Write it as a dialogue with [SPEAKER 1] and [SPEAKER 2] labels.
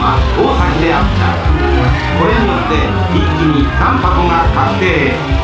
[SPEAKER 1] は大崎であった。これによって一気に3箱が確定。